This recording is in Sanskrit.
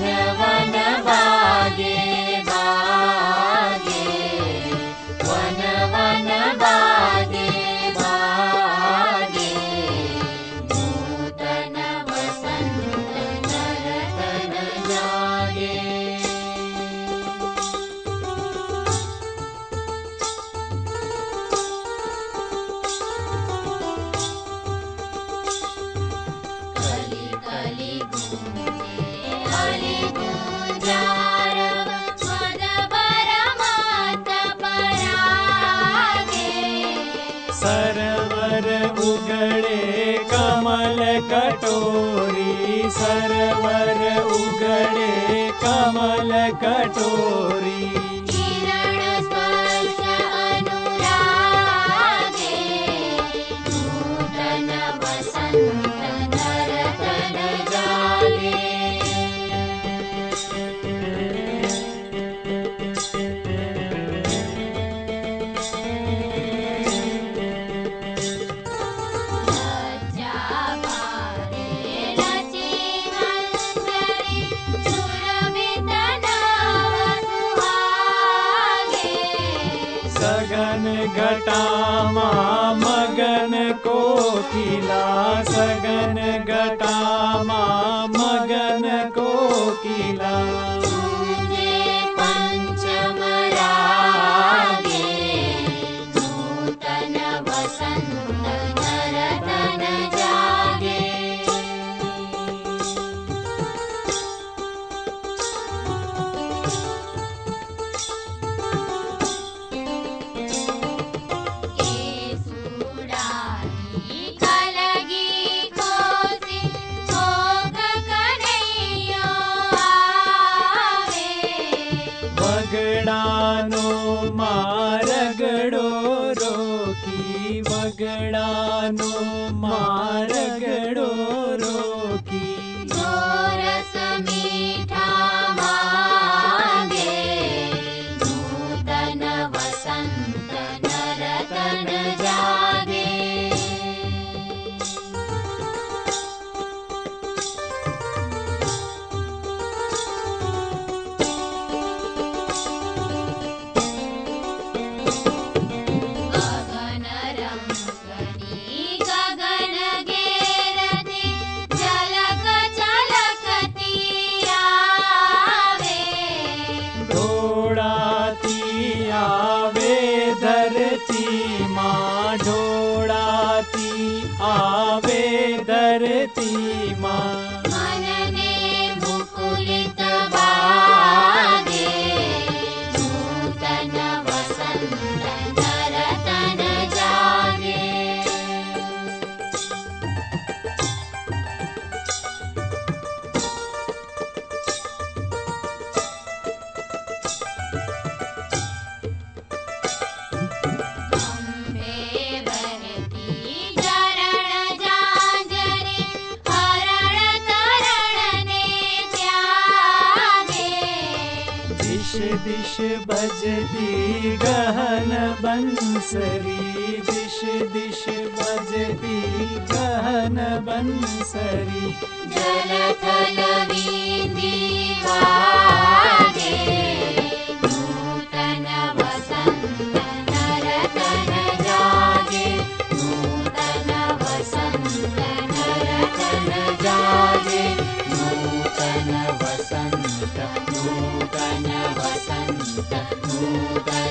never सरमर उगणे कमल कटोरि। सरमर उगणे कमल कटोरी। गगन घटा मा मगन को खिला सगन घटा गणानो मा बेटी माँ दिश भजती गहन बंसरी। दिश दिश भजती गहन बंसरी। बंसरि Sudar.